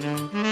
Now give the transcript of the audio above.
Mm-hmm.